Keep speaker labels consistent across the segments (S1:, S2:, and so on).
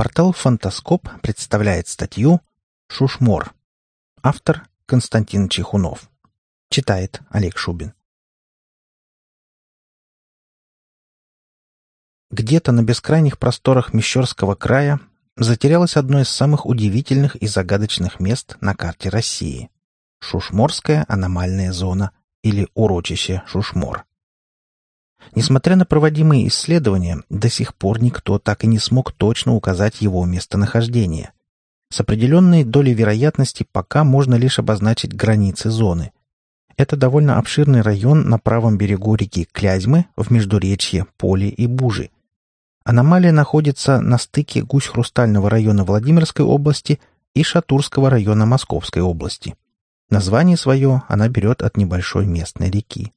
S1: Портал «Фантаскоп» представляет статью «Шушмор». Автор Константин Чехунов. Читает Олег Шубин. Где-то на бескрайних просторах Мещерского края затерялось одно из самых удивительных и загадочных мест на карте России — Шушморская аномальная зона или урочище Шушмор. Несмотря на проводимые исследования, до сих пор никто так и не смог точно указать его местонахождение. С определенной долей вероятности пока можно лишь обозначить границы зоны. Это довольно обширный район на правом берегу реки Клязьмы в междуречье Поле и Бужи. Аномалия находится на стыке Гусь-Хрустального района Владимирской области и Шатурского района Московской области. Название свое она берет от небольшой местной реки.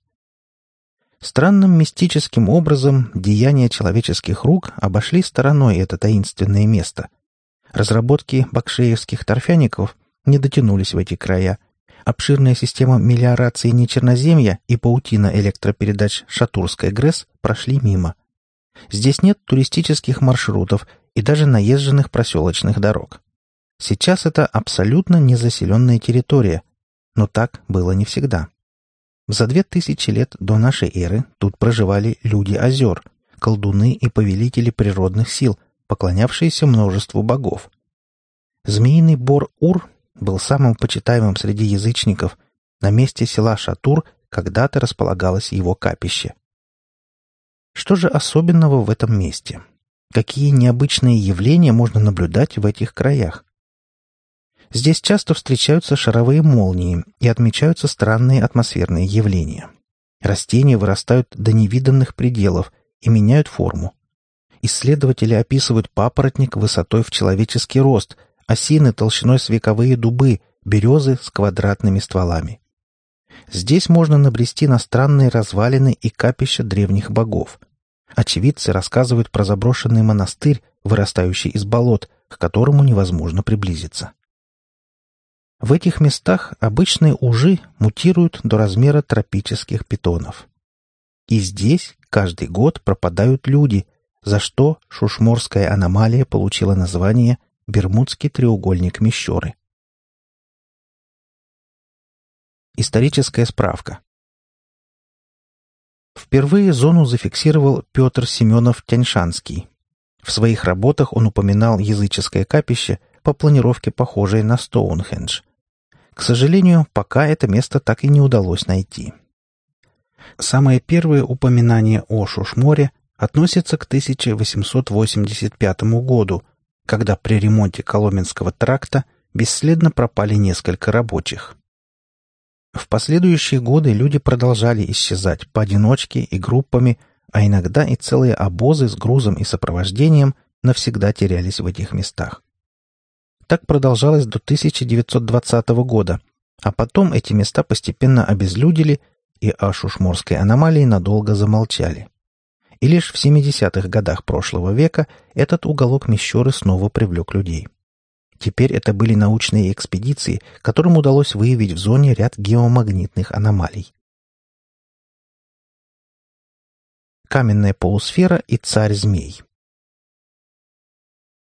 S1: Странным мистическим образом деяния человеческих рук обошли стороной это таинственное место. Разработки бакшеевских торфяников не дотянулись в эти края. Обширная система мелиорации Нечерноземья и паутина электропередач Шатурская ГРЭС прошли мимо. Здесь нет туристических маршрутов и даже наезженных проселочных дорог. Сейчас это абсолютно незаселенная территория, но так было не всегда. За две тысячи лет до нашей эры тут проживали люди озер, колдуны и повелители природных сил, поклонявшиеся множеству богов. Змеиный бор Ур был самым почитаемым среди язычников. На месте села Шатур когда-то располагалось его капище. Что же особенного в этом месте? Какие необычные явления можно наблюдать в этих краях? Здесь часто встречаются шаровые молнии и отмечаются странные атмосферные явления. Растения вырастают до невиданных пределов и меняют форму. Исследователи описывают папоротник высотой в человеческий рост, осины толщиной с вековые дубы, березы с квадратными стволами. Здесь можно набрести на странные развалины и капища древних богов. Очевидцы рассказывают про заброшенный монастырь, вырастающий из болот, к которому невозможно приблизиться. В этих местах обычные ужи мутируют до размера тропических питонов. И здесь каждый год пропадают люди, за что шушморская аномалия получила название Бермудский треугольник Мещеры. Историческая справка. Впервые зону зафиксировал Петр Семенов-Тяньшанский. В своих работах он упоминал языческое капище по планировке похожее на Стоунхендж – к сожалению, пока это место так и не удалось найти. Самое первое упоминание о Шушморе относится к 1885 году, когда при ремонте Коломенского тракта бесследно пропали несколько рабочих. В последующие годы люди продолжали исчезать поодиночке и группами, а иногда и целые обозы с грузом и сопровождением навсегда терялись в этих местах. Так продолжалось до 1920 года, а потом эти места постепенно обезлюдили и о шушморской аномалии надолго замолчали. И лишь в 70-х годах прошлого века этот уголок Мещеры снова привлек людей. Теперь это были научные экспедиции, которым удалось выявить в зоне ряд геомагнитных аномалий. Каменная полусфера и царь-змей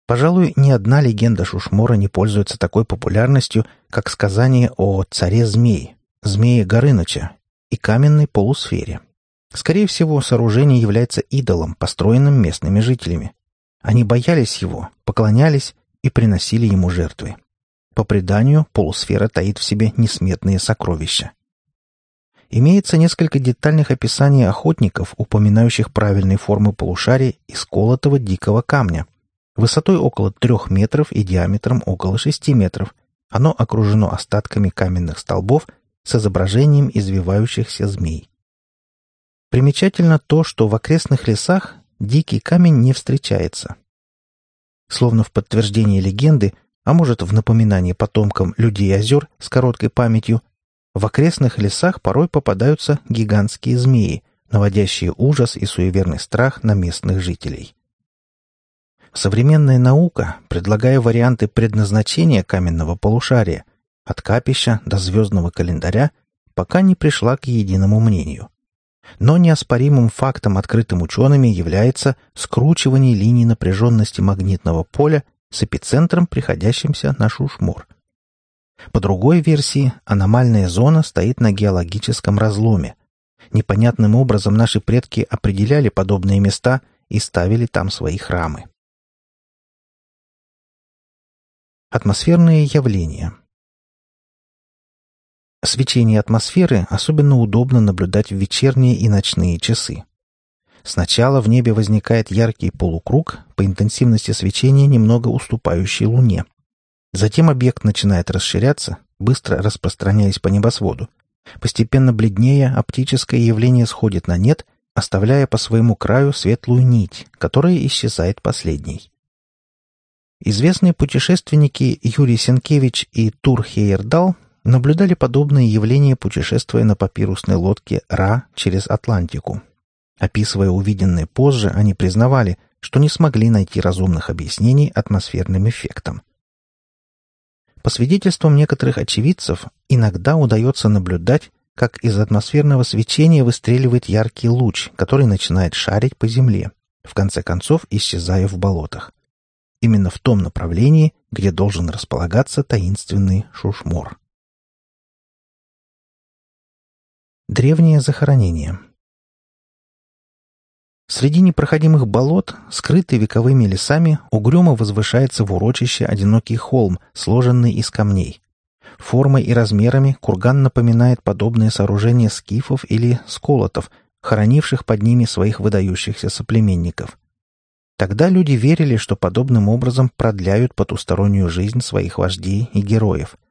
S1: Пожалуй, ни одна легенда Шушмора не пользуется такой популярностью, как сказание о царе змей, змее Горыныча и каменной полусфере. Скорее всего, сооружение является идолом, построенным местными жителями. Они боялись его, поклонялись и приносили ему жертвы. По преданию, полусфера таит в себе несметные сокровища. Имеется несколько детальных описаний охотников, упоминающих правильные формы полушарий из колотого дикого камня – высотой около трех метров и диаметром около шести метров. Оно окружено остатками каменных столбов с изображением извивающихся змей. Примечательно то, что в окрестных лесах дикий камень не встречается. Словно в подтверждение легенды, а может в напоминание потомкам людей озер с короткой памятью, в окрестных лесах порой попадаются гигантские змеи, наводящие ужас и суеверный страх на местных жителей. Современная наука, предлагая варианты предназначения каменного полушария, от капища до звездного календаря, пока не пришла к единому мнению. Но неоспоримым фактом, открытым учеными, является скручивание линий напряженности магнитного поля с эпицентром, приходящимся на Шушмор. По другой версии, аномальная зона стоит на геологическом разломе. Непонятным образом наши предки определяли подобные места и ставили там свои храмы. Атмосферные явления Свечение атмосферы особенно удобно наблюдать в вечерние и ночные часы. Сначала в небе возникает яркий полукруг, по интенсивности свечения немного уступающий Луне. Затем объект начинает расширяться, быстро распространяясь по небосводу. Постепенно бледнее оптическое явление сходит на нет, оставляя по своему краю светлую нить, которая исчезает последней. Известные путешественники Юрий Сенкевич и Тур Хейердал наблюдали подобные явления, путешествуя на папирусной лодке Ра через Атлантику. Описывая увиденное позже, они признавали, что не смогли найти разумных объяснений атмосферным эффектам. По свидетельствам некоторых очевидцев, иногда удается наблюдать, как из атмосферного свечения выстреливает яркий луч, который начинает шарить по Земле, в конце концов исчезая в болотах. Именно в том направлении, где должен располагаться таинственный шушмор. Древнее захоронение. Среди непроходимых болот, скрытый вековыми лесами, угрюмо возвышается в урочище одинокий холм, сложенный из камней. Формой и размерами курган напоминает подобные сооружения скифов или сколотов, хоронивших под ними своих выдающихся соплеменников. Тогда люди верили, что подобным образом продляют потустороннюю жизнь своих вождей и героев –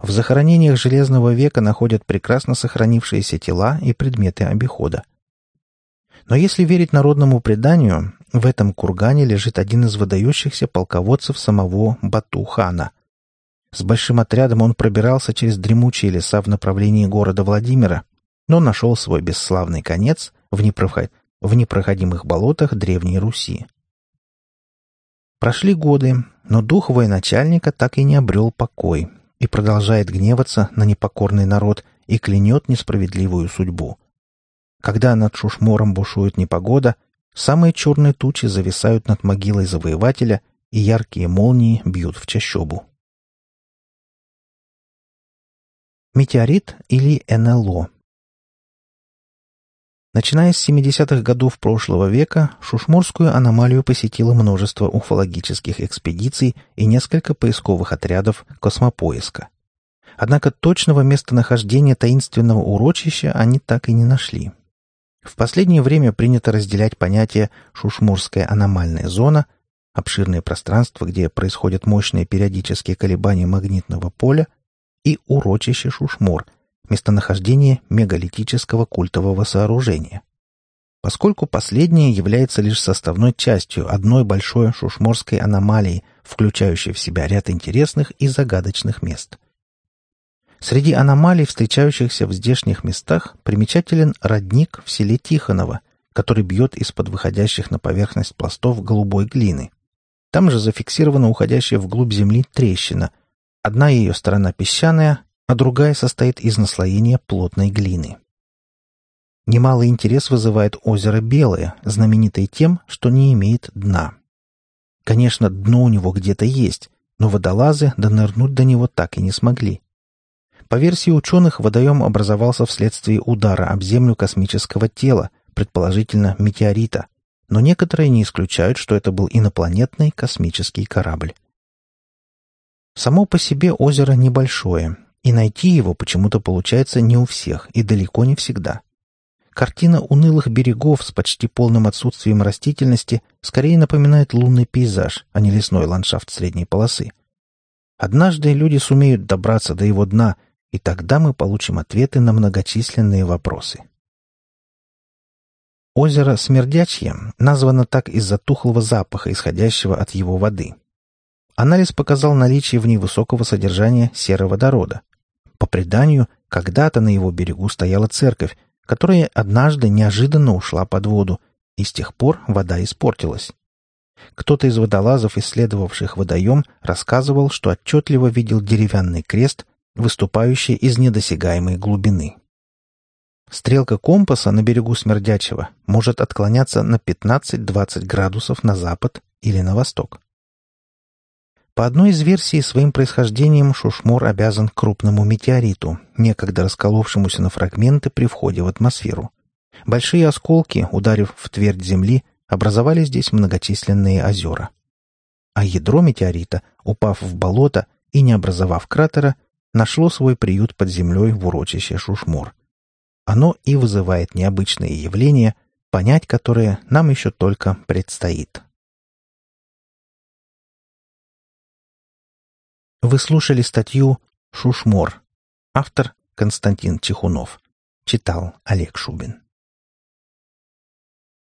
S1: в захоронениях Железного века находят прекрасно сохранившиеся тела и предметы обихода. Но если верить народному преданию, в этом кургане лежит один из выдающихся полководцев самого Бату-хана. С большим отрядом он пробирался через дремучие леса в направлении города Владимира, но нашел свой бесславный конец в, в непроходимых болотах Древней Руси. Прошли годы, но дух военачальника так и не обрел покой, и продолжает гневаться на непокорный народ и клянет несправедливую судьбу. Когда над Шушмором бушует непогода, самые черные тучи зависают над могилой завоевателя, и яркие молнии бьют в чащобу. Метеорит или НЛО Начиная с 70-х годов прошлого века, Шушморскую аномалию посетило множество уфологических экспедиций и несколько поисковых отрядов космопоиска. Однако точного местонахождения таинственного урочища они так и не нашли. В последнее время принято разделять понятие «шушмурская аномальная зона» — обширное пространство, где происходят мощные периодические колебания магнитного поля, и урочище Шушмур — местонахождение мегалитического культового сооружения. Поскольку последнее является лишь составной частью одной большой шушморской аномалии, включающей в себя ряд интересных и загадочных мест. Среди аномалий, встречающихся в здешних местах, примечателен родник в селе Тихоново, который бьет из-под выходящих на поверхность пластов голубой глины. Там же зафиксирована уходящая вглубь земли трещина. Одна ее сторона песчаная, а другая состоит из наслоения плотной глины. Немалый интерес вызывает озеро Белое, знаменитое тем, что не имеет дна. Конечно, дно у него где-то есть, но водолазы донырнуть до него так и не смогли. По версии ученых, водоем образовался вследствие удара об Землю космического тела, предположительно метеорита, но некоторые не исключают, что это был инопланетный космический корабль. Само по себе озеро небольшое, и найти его почему-то получается не у всех и далеко не всегда. Картина унылых берегов с почти полным отсутствием растительности скорее напоминает лунный пейзаж, а не лесной ландшафт средней полосы. Однажды люди сумеют добраться до его дна, и тогда мы получим ответы на многочисленные вопросы. Озеро Смердячье названо так из-за тухлого запаха, исходящего от его воды. Анализ показал наличие в ней высокого содержания сероводорода. По преданию, когда-то на его берегу стояла церковь, которая однажды неожиданно ушла под воду, и с тех пор вода испортилась. Кто-то из водолазов, исследовавших водоем, рассказывал, что отчетливо видел деревянный крест, выступающий из недосягаемой глубины. Стрелка компаса на берегу Смердячего может отклоняться на 15-20 градусов на запад или на восток. По одной из версий, своим происхождением Шушмор обязан крупному метеориту, некогда расколовшемуся на фрагменты при входе в атмосферу. Большие осколки, ударив в твердь Земли, образовали здесь многочисленные озера. А ядро метеорита, упав в болото и не образовав кратера, нашло свой приют под землей в урочище Шушмор. Оно и вызывает необычные явления, понять которые нам еще только предстоит. Вы слушали статью «Шушмор». Автор Константин Чехунов. Читал Олег Шубин.